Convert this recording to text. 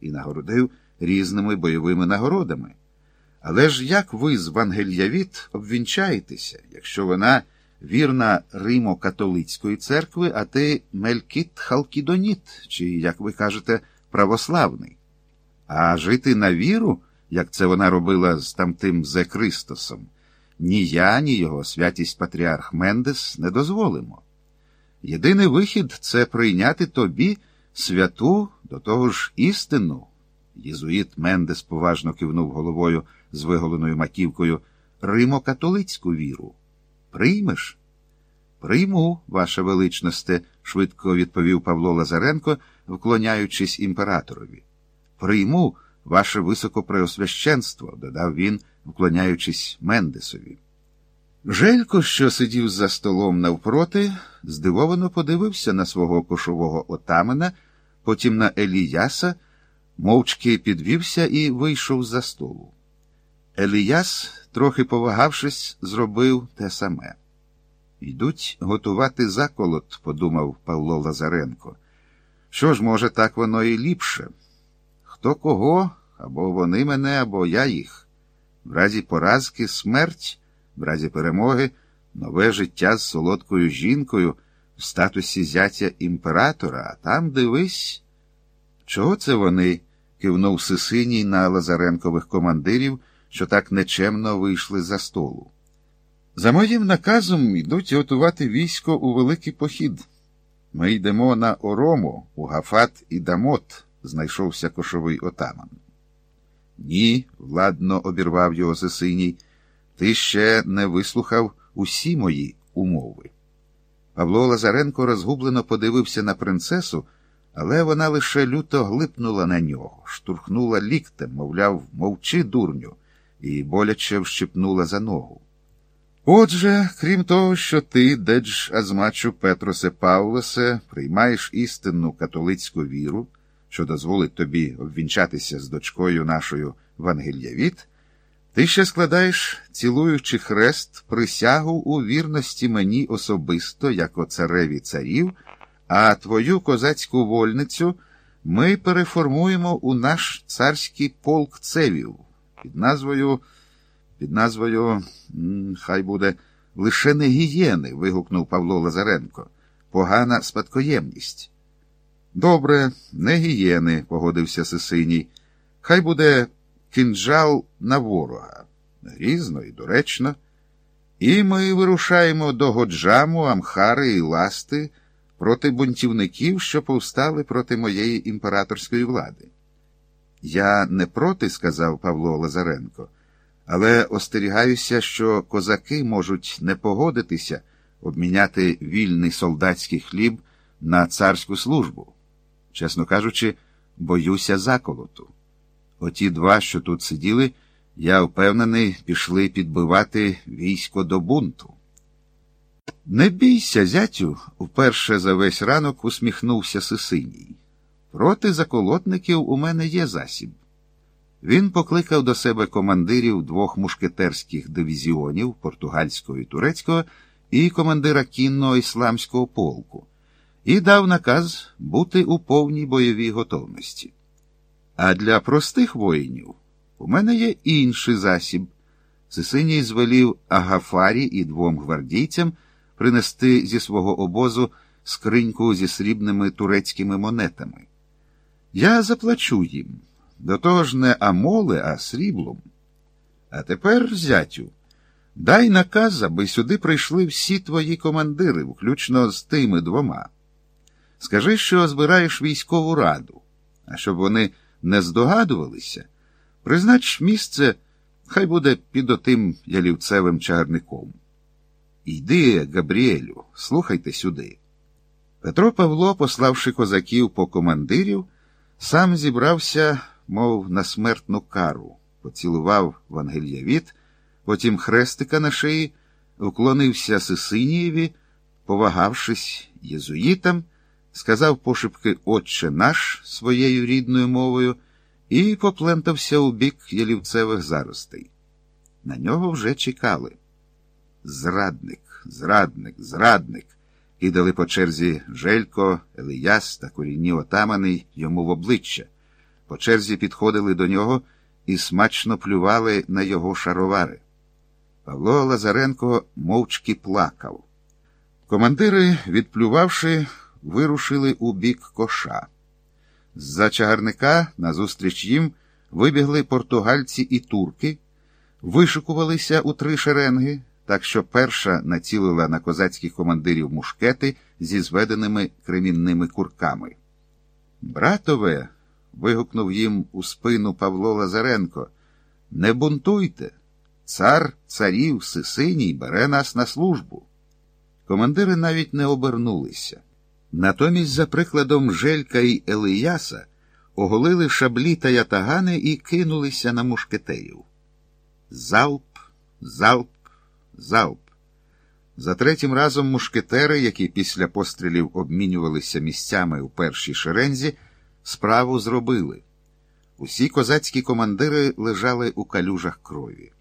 і нагородив різними бойовими нагородами. Але ж як ви з Вангельявіт обвінчаєтеся, якщо вона вірна Римо-католицької церкви, а ти Мелькіт Халкідоніт, чи, як ви кажете, православний? А жити на віру, як це вона робила з тамтим Зе Кристосом, ні я, ні його святість Патріарх Мендес не дозволимо. Єдиний вихід це прийняти тобі святу, до того ж істину. Єзуїт Мендес поважно кивнув головою з виголеною маківкою Римо-католицьку віру. Приймеш? Прийму, ваша величносте, швидко відповів Павло Лазаренко, вклоняючись імператорові. Прийму, ваше високопреосвященство, додав він, вклоняючись Мендесові. Желько, що сидів за столом навпроти, здивовано подивився на свого кошового отамана, потім на Еліяса, мовчки підвівся і вийшов за столу. Еліяс, трохи повагавшись, зробив те саме. Йдуть готувати заколот, подумав Павло Лазаренко. Що ж, може, так воно і ліпше? Хто кого, або вони мене, або я їх. В разі поразки смерть, в разі перемоги нове життя з солодкою жінкою в статусі зятя імператора, а там дивись. Чого це вони? кивнув Сисиній на Лазаренкових командирів, що так нечемно вийшли за столу. За моїм наказом йдуть готувати військо у великий похід. Ми йдемо на Орому, у Гафат і Дамот, знайшовся кошовий отаман. Ні, владно обірвав його Сисиній, ти ще не вислухав усі мої умови. Павло Лазаренко розгублено подивився на принцесу, але вона лише люто глипнула на нього, штурхнула ліктем, мовляв, мовчи, дурню, і боляче вщипнула за ногу. Отже, крім того, що ти, дедж Азмачу Петросе Павлосе, приймаєш істинну католицьку віру, що дозволить тобі обвінчатися з дочкою нашою Вангельявіт, ти ще складаєш, цілуючи хрест, присягу у вірності мені особисто, як о цареві царів, а твою козацьку вольницю ми переформуємо у наш царський полк цевів під назвою. Під назвою хай буде лише не гієни. вигукнув Павло Лазаренко. Погана спадкоємність. Добре, не гієни, погодився Сисиній. Хай буде кінжал на ворога. Грізно і доречно. І ми вирушаємо до Годжаму, Амхари і Ласти проти бунтівників, що повстали проти моєї імператорської влади. Я не проти, сказав Павло Лазаренко, але остерігаюся, що козаки можуть не погодитися обміняти вільний солдатський хліб на царську службу. Чесно кажучи, боюся заколоту. Оті два, що тут сиділи, я впевнений, пішли підбивати військо до бунту. Не бійся, зятю, вперше за весь ранок усміхнувся Сисиній. Проти заколотників у мене є засіб. Він покликав до себе командирів двох мушкетерських дивізіонів португальського і турецького і командира кінного ісламського полку і дав наказ бути у повній бойовій готовності. А для простих воїнів у мене є інший засіб. Сисиній звелів Агафарі і двом гвардійцям принести зі свого обозу скриньку зі срібними турецькими монетами. Я заплачу їм. До того ж не амоли, а сріблом. А тепер, зятю, дай наказ, аби сюди прийшли всі твої командири, включно з тими двома. Скажи, що збираєш військову раду, а щоб вони не здогадувалися, признач місце, хай буде під отим ялівцевим чагарником. Йди, Габріелю, слухайте сюди. Петро Павло, пославши козаків по командирів, сам зібрався, мов на смертну кару, поцілував Вангельявіт, потім хрестика на шиї, вклонився Сисинієві, повагавшись єзуїтам сказав пошепки Отче наш своєю рідною мовою і поплентався у бік ялівцевих заростей. На нього вже чекали. Зрадник, зрадник, зрадник. Кидали по черзі Желько, Елияс та корінні отамани йому в обличчя. по черзі підходили до нього і смачно плювали на його шаровари. Павло Лазаренко мовчки плакав. Командири, відплювавши, вирушили у бік коша. З-за чагарника назустріч їм вибігли португальці і турки, вишикувалися у три шеренги, так що перша націлила на козацьких командирів мушкети зі зведеними кремінними курками. Братове. вигукнув їм у спину Павло Лазаренко. Не бунтуйте. Цар царів Сисиній бере нас на службу. Командири навіть не обернулися. Натомість, за прикладом Желька й Елияса, оголили шаблі та ятагани і кинулися на мушкетерів. Залп, залп, залп. За третім разом мушкетери, які після пострілів обмінювалися місцями у першій шерензі, справу зробили. Усі козацькі командири лежали у калюжах крові.